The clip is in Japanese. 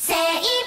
せい